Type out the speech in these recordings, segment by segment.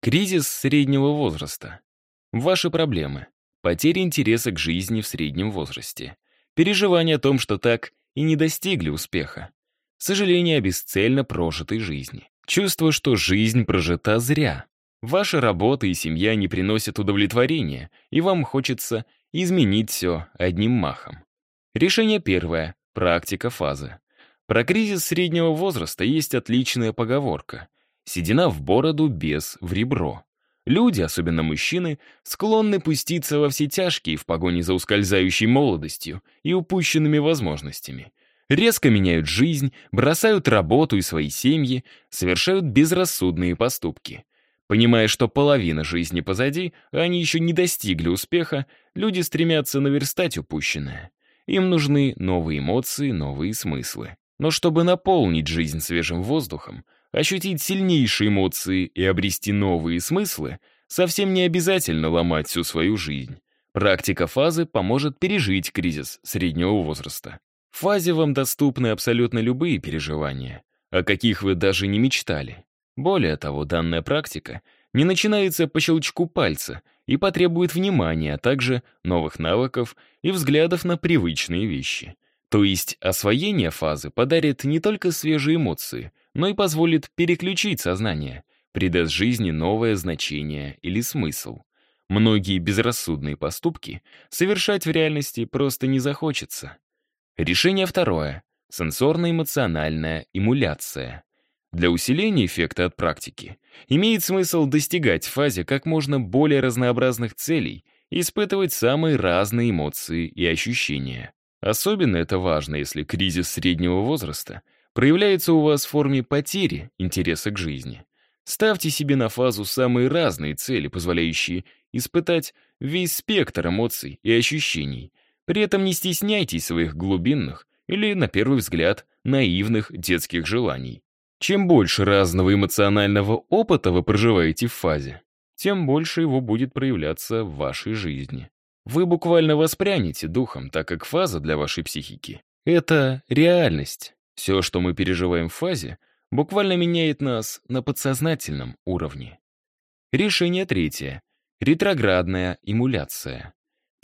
Кризис среднего возраста. Ваши проблемы. Потеря интереса к жизни в среднем возрасте. Переживание о том, что так и не достигли успеха. Сожаление о бесцельно прожитой жизни. Чувство, что жизнь прожита зря. Ваша работа и семья не приносят удовлетворения, и вам хочется изменить все одним махом. Решение первое. Практика фазы. Про кризис среднего возраста есть отличная поговорка. Седина в бороду, без в ребро. Люди, особенно мужчины, склонны пуститься во все тяжкие в погоне за ускользающей молодостью и упущенными возможностями. Резко меняют жизнь, бросают работу и свои семьи, совершают безрассудные поступки. Понимая, что половина жизни позади, а они еще не достигли успеха, люди стремятся наверстать упущенное. Им нужны новые эмоции, новые смыслы. Но чтобы наполнить жизнь свежим воздухом, ощутить сильнейшие эмоции и обрести новые смыслы, совсем не обязательно ломать всю свою жизнь. Практика фазы поможет пережить кризис среднего возраста. В фазе вам доступны абсолютно любые переживания, о каких вы даже не мечтали. Более того, данная практика не начинается по щелчку пальца и потребует внимания, а также новых навыков и взглядов на привычные вещи — то есть освоение фазы подарит не только свежие эмоции, но и позволит переключить сознание, придаст жизни новое значение или смысл. Многие безрассудные поступки совершать в реальности просто не захочется. Решение второе. Сенсорно-эмоциональная эмуляция. Для усиления эффекта от практики имеет смысл достигать в фазе как можно более разнообразных целей и испытывать самые разные эмоции и ощущения. Особенно это важно, если кризис среднего возраста проявляется у вас в форме потери интереса к жизни. Ставьте себе на фазу самые разные цели, позволяющие испытать весь спектр эмоций и ощущений. При этом не стесняйтесь своих глубинных или, на первый взгляд, наивных детских желаний. Чем больше разного эмоционального опыта вы проживаете в фазе, тем больше его будет проявляться в вашей жизни. Вы буквально воспрянете духом, так как фаза для вашей психики — это реальность. Все, что мы переживаем в фазе, буквально меняет нас на подсознательном уровне. Решение третье. Ретроградная эмуляция.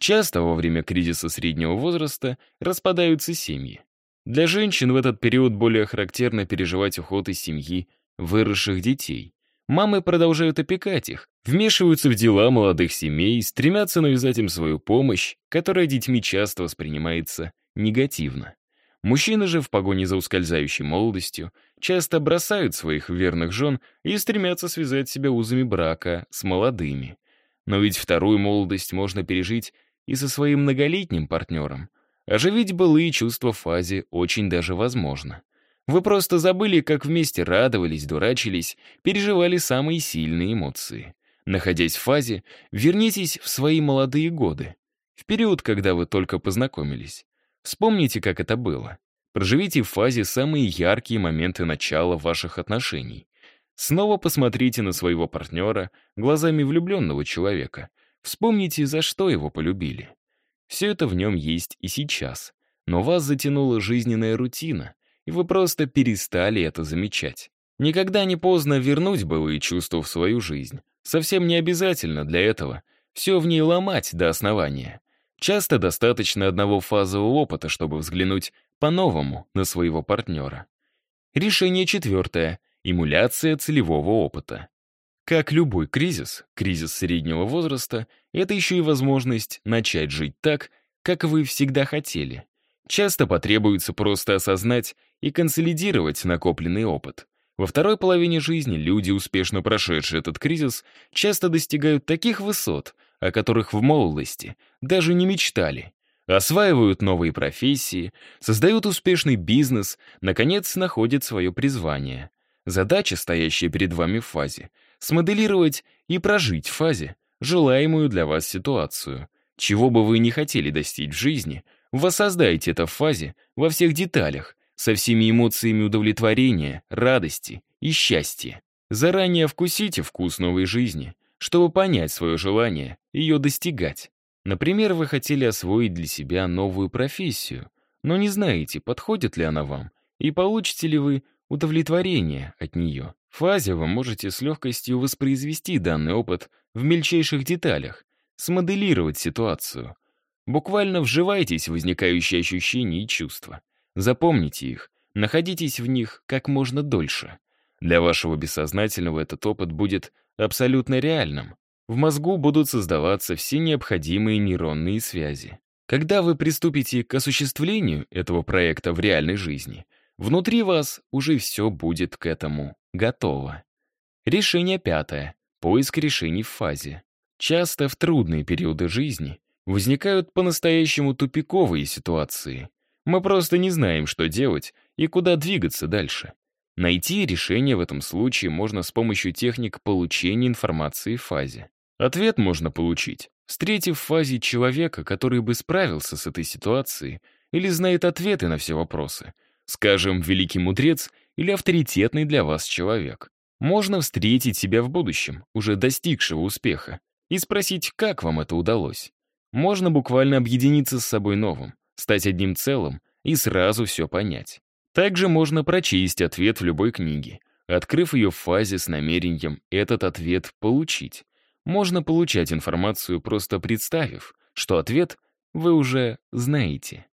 Часто во время кризиса среднего возраста распадаются семьи. Для женщин в этот период более характерно переживать уход из семьи выросших детей. Мамы продолжают опекать их, вмешиваются в дела молодых семей, стремятся навязать им свою помощь, которая детьми часто воспринимается негативно. Мужчины же в погоне за ускользающей молодостью часто бросают своих верных жен и стремятся связать себя узами брака с молодыми. Но ведь вторую молодость можно пережить и со своим многолетним партнером. Оживить былые чувства фазе очень даже возможно. Вы просто забыли, как вместе радовались, дурачились, переживали самые сильные эмоции. Находясь в фазе, вернитесь в свои молодые годы, в период, когда вы только познакомились. Вспомните, как это было. Проживите в фазе самые яркие моменты начала ваших отношений. Снова посмотрите на своего партнера глазами влюбленного человека. Вспомните, за что его полюбили. Все это в нем есть и сейчас. Но вас затянула жизненная рутина, и вы просто перестали это замечать. Никогда не поздно вернуть былые чувства в свою жизнь. Совсем не обязательно для этого все в ней ломать до основания. Часто достаточно одного фазового опыта, чтобы взглянуть по-новому на своего партнера. Решение четвертое — эмуляция целевого опыта. Как любой кризис, кризис среднего возраста — это еще и возможность начать жить так, как вы всегда хотели. Часто потребуется просто осознать и консолидировать накопленный опыт. Во второй половине жизни люди, успешно прошедшие этот кризис, часто достигают таких высот, о которых в молодости даже не мечтали. Осваивают новые профессии, создают успешный бизнес, наконец находят свое призвание. Задача, стоящая перед вами в фазе, смоделировать и прожить в фазе желаемую для вас ситуацию. Чего бы вы ни хотели достичь в жизни, воссоздайте это в фазе во всех деталях, со всеми эмоциями удовлетворения, радости и счастья. Заранее вкусите вкус новой жизни, чтобы понять свое желание, ее достигать. Например, вы хотели освоить для себя новую профессию, но не знаете, подходит ли она вам, и получите ли вы удовлетворение от нее. В фазе вы можете с легкостью воспроизвести данный опыт в мельчайших деталях, смоделировать ситуацию. Буквально вживайтесь в возникающие ощущения и чувства. Запомните их, находитесь в них как можно дольше. Для вашего бессознательного этот опыт будет абсолютно реальным. В мозгу будут создаваться все необходимые нейронные связи. Когда вы приступите к осуществлению этого проекта в реальной жизни, внутри вас уже все будет к этому готово. Решение пятое. Поиск решений в фазе. Часто в трудные периоды жизни возникают по-настоящему тупиковые ситуации. Мы просто не знаем, что делать и куда двигаться дальше. Найти решение в этом случае можно с помощью техник получения информации в фазе. Ответ можно получить, встретив в фазе человека, который бы справился с этой ситуацией или знает ответы на все вопросы. Скажем, великий мудрец или авторитетный для вас человек. Можно встретить себя в будущем, уже достигшего успеха, и спросить, как вам это удалось. Можно буквально объединиться с собой новым, стать одним целым и сразу все понять. Также можно прочесть ответ в любой книге, открыв ее в фазе с намерением этот ответ получить. Можно получать информацию, просто представив, что ответ вы уже знаете.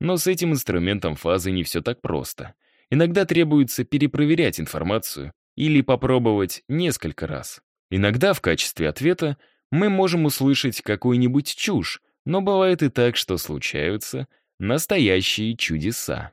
Но с этим инструментом фазы не все так просто. Иногда требуется перепроверять информацию или попробовать несколько раз. Иногда в качестве ответа мы можем услышать какую-нибудь чушь, но бывает и так, что случаются настоящие чудеса.